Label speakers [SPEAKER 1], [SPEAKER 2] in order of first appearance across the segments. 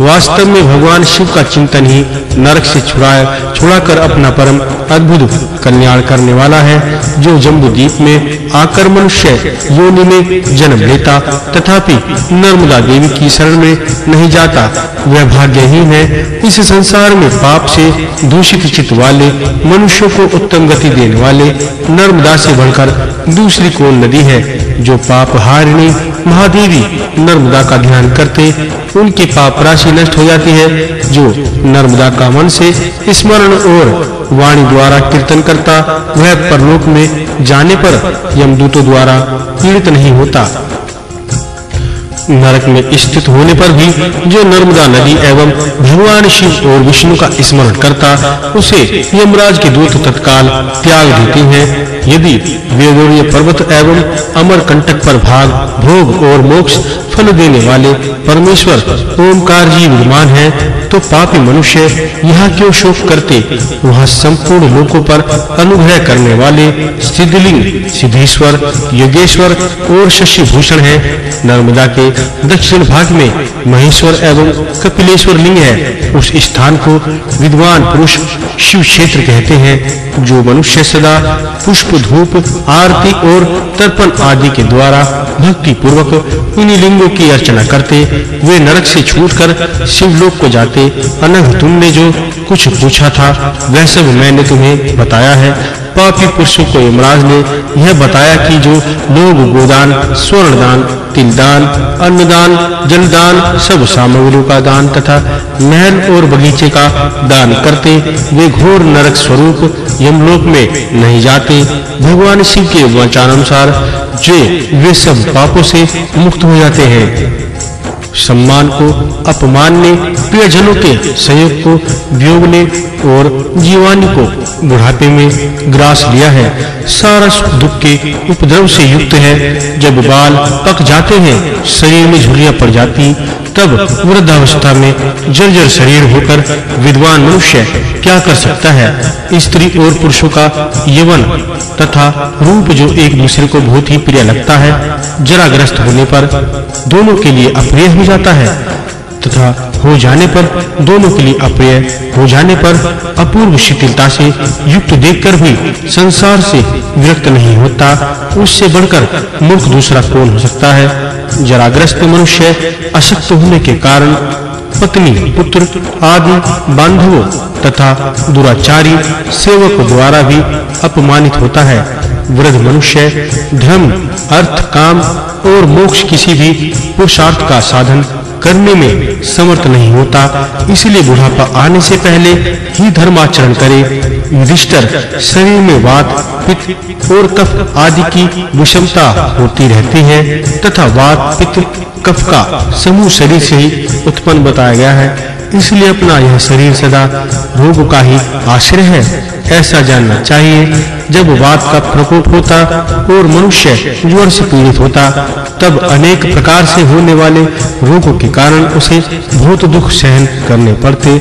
[SPEAKER 1] वास्तव में भगवान शिव का चिंतन ही नरक से छुड़ाए छुड़ाकर अपना परम अद्भुत कल्याण करने वाला है, जो जम्बू द्वीप में आकर मनुष्य योनि में जन्म लेता तथापि नर्मदा देवी की शरण में नहीं जाता। वह भाग्यहीन है, इस संसार में पाप से दूषित चित्त वाले, मनुष्यों को उत्तम गति देने वाले नर्मदा से बढ़कर दूसरी कौन नदी है, जो पाप हारिणी महादेवी नर्मदा का ध्यान करते उनके पाप राशि नष्ट हो जाती है, जो नर्मदा का मन से स्मरण और वाणी द्वारा कीर्तन करता वह परलोक में जाने पर यमदूतों द्वारा पीड़ित नहीं होता। नरक में स्थित होने पर भी जो नर्मदा नदी एवं भगवान शिव और विष्णु का स्मरण करता, उसे यमराज के दूत तत्काल त्याग देते हैं। यदि वेदोर्य पर्वत एवं अमरकंटक पर भाग, भोग और मोक्ष फल देने वाले परमेश्वर ओमकार जी विद्यमान है तो पापी मनुष्य यहाँ क्यों शोक करते? वहाँ संपूर्ण लोकों पर अनुग्रह करने वाले सिद्धलिंग, सिद्धेश्वर, योगेश्वर और शशि भूषण है। नर्मदा के दक्षिण भाग में महेश्वर एवं कपिलेश्वर लिंग है। उस स्थान को विद्वान पुरुष शिव क्षेत्र कहते हैं, जो मनुष्य सदा पुष्प, धूप, आरती और तर्पण आदि के द्वारा भक्ति पूर्वक उन्हीं लिंगों की अर्चना करते। वे नरक से छूटकर शिवलोक को जाते। अनंत तुमने जो कुछ पूछा था वह सब मैंने तुम्हें बताया है। पापी पुरुषों को यमराज ने यह बताया कि जो लोग गोदान स्वर्ण दान तिलदान, अन्नदान, जलदान, सब सामग्रियों का दान तथा महल और बगीचे का दान करते, वे घोर नरक स्वरूप यमलोक में नहीं जाते। भगवान शिव के वचनानुसार जे वे सब पापों से मुक्त हो जाते हैं। सम्मान को, अपमान ने, प्रियजनों के सहयोग को, वियोग ने और जीवानी को बुढ़ापे में ग्रास लिया है। सारस दुख के उपद्रव से युक्त है। जब बाल पक जाते हैं, शरीर में झुर्रियाँ पड़ जाती तब वृद्धावस्था में जर्जर शरीर होकर विद्वान मनुष्य क्या कर सकता है? स्त्री और पुरुषों का यवन तथा रूप जो एक दूसरे को बहुत ही प्रिय लगता है, जराग्रस्त होने पर दोनों के लिए अप्रिय हो जाता है तथा हो जाने पर दोनों के लिए अप्रिय हो जाने पर अपूर्व शिथिलता से युक्त देखकर भी संसार से विरक्त नहीं होता, उससे बढ़कर मूर्ख दूसरा कौन हो सकता है? जराग्रस्त मनुष्य अशक्त होने के कारण पत्नी, पुत्र, आदि, बांधवों तथा दुराचारी सेवक द्वारा भी अपमानित होता है। वृद्ध मनुष्य धर्म, अर्थ, काम और मोक्ष किसी भी पुरुषार्थ का साधन करने में समर्थ नहीं होता। इसलिए बुढ़ापा आने से पहले ही धर्माचरण करे युधिष्ठिर, शरीर में वात, पित्त, और कफ आदि की विषमता होती रहती है, तथा वात, पित्त, कफ का समूह शरीर से ही उत्पन्न बताया गया है। इसलिए अपना यह शरीर सदा रोग का ही आश्रय है। ऐसा जानना चाहिए, जब वात का प्रकोप होता और मनुष्य ज्वर से पीड़ित होता, तब अनेक प्रकार से होने वाले रोगों के कारण उसे बहुत दुख सहन करने पड़ते।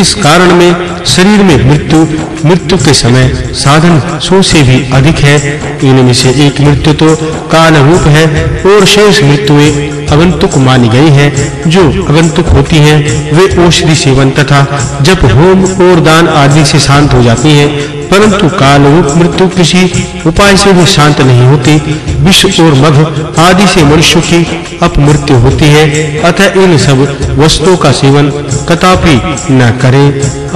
[SPEAKER 1] इस कारण में शरीर में मृत्यु मृत्यु के समय साधन सौ से भी अधिक है। इनमें से एक मृत्यु तो काल रूप है और शेष मृत्युएँ अगंतुक मानी गई है, जो अगंतुक होती हैं, वे औषधि सेवन तथा जब होम और दान आदि से शांत हो जाती हैं, परंतु काल रूप मृत्यु किसी उपाय से भी शांत नहीं होती। विष और मध आदि से मनुष्य की अपमृत्यु होती है। अतः इन सब वस्तुओं का सेवन कदापि न करें।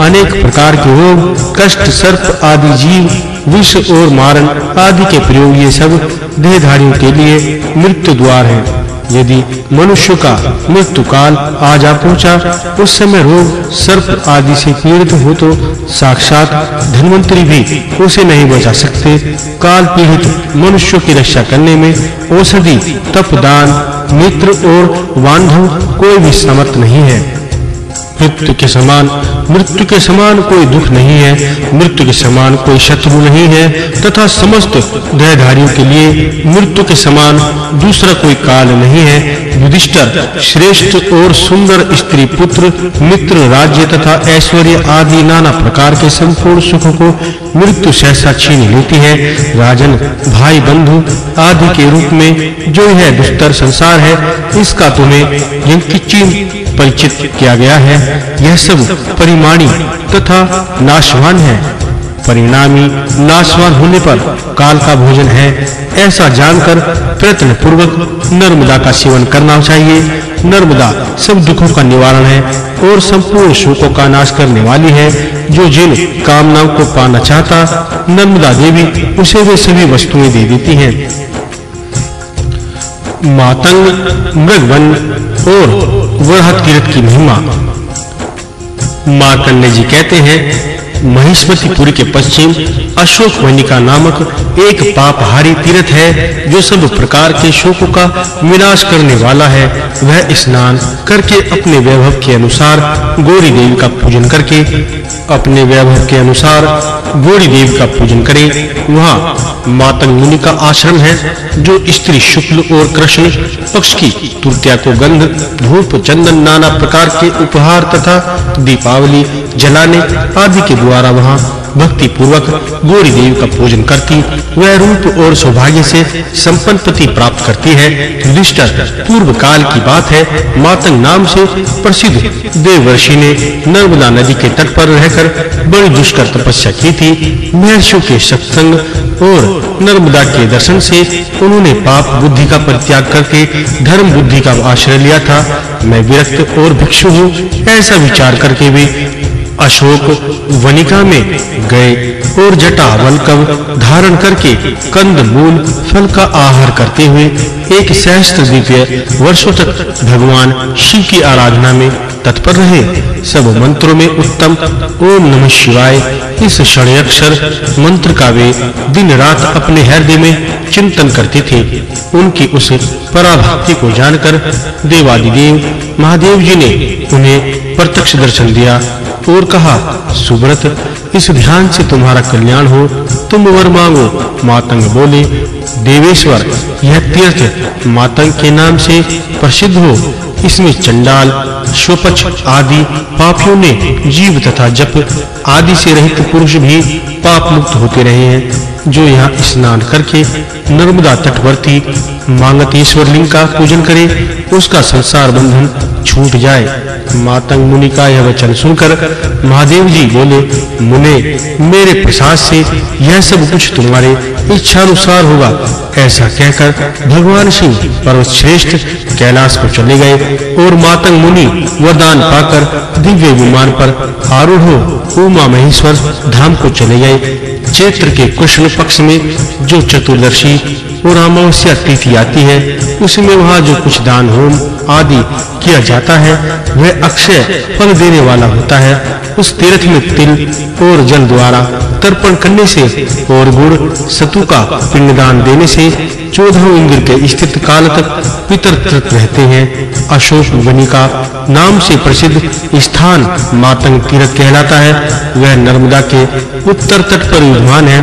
[SPEAKER 1] अनेक प्रकार के रोग, कष्ट, सर्प आदि जीव, विष और मारण आदि के प्रयोग, ये सब देहधारियों के लिए मृत्यु द्वार है। यदि मनुष्य का मृत्यु काल आ जा पहुँचा, उस समय रोग, सर्प आदि से पीड़ित हो तो साक्षात धनवंतरी भी उसे नहीं बचा सकते। काल पीड़ित मनुष्य की रक्षा करने में औषधि, तप दान, मित्र और बांधव कोई भी समर्थ नहीं है। मृत्यु के समान, मृत्यु के समान कोई दुख नहीं है, मृत्यु के समान कोई शत्रु नहीं है, तथा समस्त देहधारियों के लिए मृत्यु के समान दूसरा कोई काल नहीं है। युधिष्ठिर, श्रेष्ठ और सुंदर स्त्री पुत्र, मित्र राज्य तथा ऐश्वर्य आदि नाना प्रकार के संपूर्ण सुखों को मृत्यु सहसा छीन लेती है। राजन, भाई बंधु आदि के रूप में जो यह दुष्तर संसार है, इसका तुम्हें यंकिचिन परिचित किया गया है। यह सब परिमाणी तथा नाशवान है। परिणामी नाशवान होने पर काल का भोजन है। ऐसा जानकर प्रयत्न पूर्वक नर्मदा का सेवन करना चाहिए। नर्मदा सब दुखों का निवारण है और संपूर्ण शोकों का नाश करने वाली है। जो जिन कामनाओं को पाना चाहता, नर्मदा देवी उसे वे सभी वस्तुएँ दे देती हैं। मातंग मृगवन और वरहत तीर्थ की महिमा। मार्कंडे जी कहते हैं महिष्मतीपुरी के पश्चिम अशोक वनिका नामक एक पापहारी तीर्थ है, जो सब प्रकार के शोकों का विनाश करने वाला है। वह स्नान करके अपने वैभव के अनुसार गौरी देवी का पूजन करके अपने वैभव के अनुसार गौरी देव का पूजन करें। वहाँ मातंग मुनि का आश्रम है, जो स्त्री शुक्ल और कृष्ण पक्ष की तृतीया को गंध, धूप, चंदन, नाना प्रकार के उपहार तथा दीपावली जलाने आदि के द्वारा वहाँ भक्ति पूर्वक गौरी देवी का पूजन करती, वह रूप और सौभाग्य से संपन्न पति प्राप्त करती है। युधिष्ठिर पूर्व काल की बात है, मातंग नाम से प्रसिद्ध देवर्षि ने नर्मदा नदी के तट पर रहकर बड़ी दुष्कर तपस्या की थी। महर्षियों के सत्संग और नर्मदा के दर्शन से उन्होंने पाप बुद्धि का परित्याग करके धर्म बुद्धि का आश्रय लिया था। मैं विरक्त और भिक्षु हूँ, ऐसा विचार करके वे अशोक वनिका में गए और जटा वलकव धारण करके कंद मूल फल का आहार करते हुए एक सहस्त्र दिव्य वर्षों तक भगवान शिव की आराधना में तत्पर रहे। सब मंत्रों में उत्तम ओम नमः शिवाय। इस षड्यक्षर मंत्र का वे दिन रात अपने हृदय में चिंतन करते थे। उनकी उस पराभक्ति को जानकर देवादिदेव महादेव जी ने उन्हें प्रत्यक्ष दर्शन दिया। और कहा, सुब्रत, इस ध्यान से तुम्हारा कल्याण हो। तुम वर मांगो, मातंग बोले, देवेश्वर, यह तीर्थ मातंग के नाम से प्रसिद्ध हो। इसमें चंडाल शोपच आदि पापियों ने जीव तथा जप आदि से रहित पुरुष भी पाप मुक्त होते रहे हैं। जो यहाँ स्नान करके नर्मदा तटवर्ती मांगतेश्वर लिंग का पूजन करे उसका संसार बंधन छूट जाए। मातंग मुनि का यह वचन सुनकर महादेव जी बोले, मुने, मेरे प्रसाद से यह सब कुछ तुम्हारे इच्छा अनुसार होगा। ऐसा कहकर भगवान शिव पर्वत श्रेष्ठ कैलाश को चले गए और मातंग मुनि वरदान पाकर दिव्य विमान पर आरूढ़ उमा महेश्वर धाम को चले गए। चैत्र के कृष्ण पक्ष में जो चतुर्दशी और अमावस्या तिथि आती है। उसमें वहाँ जो कुछ दान होम आदि किया जाता है, वह अक्षय फल देने वाला होता है। उस तीर्थ में तिल और जल द्वारा तर्पण करने से और गुड़ सतु का पिंडदान देने से चौदह इंद्र के स्थित काल तक पितर तृप्त रहते हैं। अशोक वनी का नाम से प्रसिद्ध स्थान मातंग तीर्थ कहलाता है। वह नर्मदा के उत्तर तट पर विद्यमान है।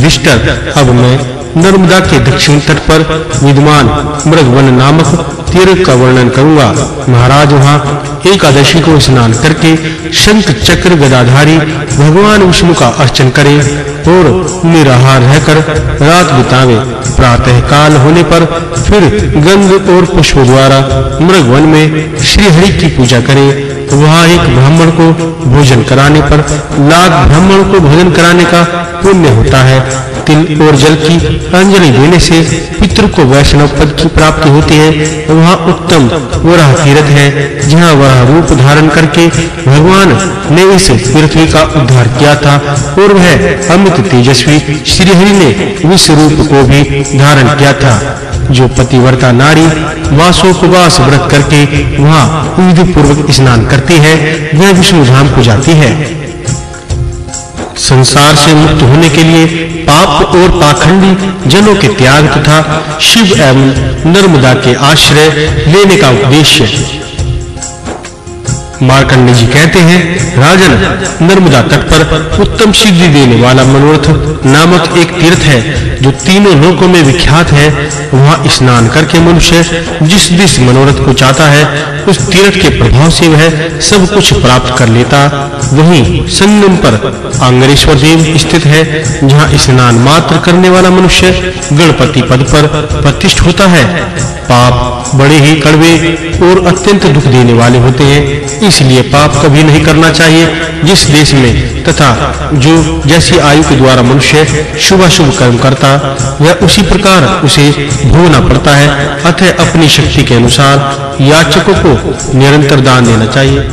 [SPEAKER 1] विष्टर अब मैं नर्मदा के दक्षिण तट पर विद्यमान मृगवन नामक तीर्थ का वर्णन करूँगा। महाराज वहाँ एकादशी को स्नान करके शंख चक्र गदाधारी भगवान विष्णु का अर्चन करें और निराहार रहकर रात बितावे। प्रातः काल होने पर फिर गंध और पुष्प द्वारा मृगवन में श्री हरि की पूजा करें। वहाँ एक ब्राह्मण को भोजन कराने पर लाख ब्राह्मण को भोजन कराने का पुण्य होता है। तिल और जल की अंजलि देने से पितृ को वैष्णव पद की प्राप्ति होती है। वहाँ उत्तम वराह तीर्थ है, जहाँ वह रूप धारण करके भगवान ने इस पृथ्वी का उद्धार किया था और वह अमित तेजस्वी श्रीहरि ने विश्व रूप को भी धारण किया था। जो पतिव्रता नारी वासोपवास व्रत करके वहाँ विधि पूर्वक स्नान करती है, वह विष्णु धाम को जाती है। संसार से मुक्त होने के लिए पाप और पाखंडी जनों के त्याग तथा शिव एवं नर्मदा के आश्रय लेने का उद्देश्य मार्कंडे जी कहते हैं, राजन, नर्मदा तट पर उत्तम सिद्धि देने वाला मनोरथ नामक एक तीर्थ है, जो तीनों लोकों में विख्यात है। वहाँ स्नान करके मनुष्य जिस जिस मनोरथ को चाहता है, उस तीर्थ के प्रभाव से वह सब कुछ प्राप्त कर लेता। वहीं संगम पर आंगरेश्वर देव स्थित है, जहाँ स्नान मात्र करने वाला मनुष्य गणपति पद पर प्रतिष्ठित होता है। पाप बड़े ही कड़वे और अत्यंत दुख देने वाले होते हैं। इसलिए पाप कभी नहीं करना चाहिए। जिस देश में तथा जो जैसी आयु के द्वारा मनुष्य शुभ शुभ कर्म करता, वह उसी प्रकार उसे भोगना पड़ता है। अतः अपनी शक्ति के अनुसार याचकों को निरंतर दान देना चाहिए।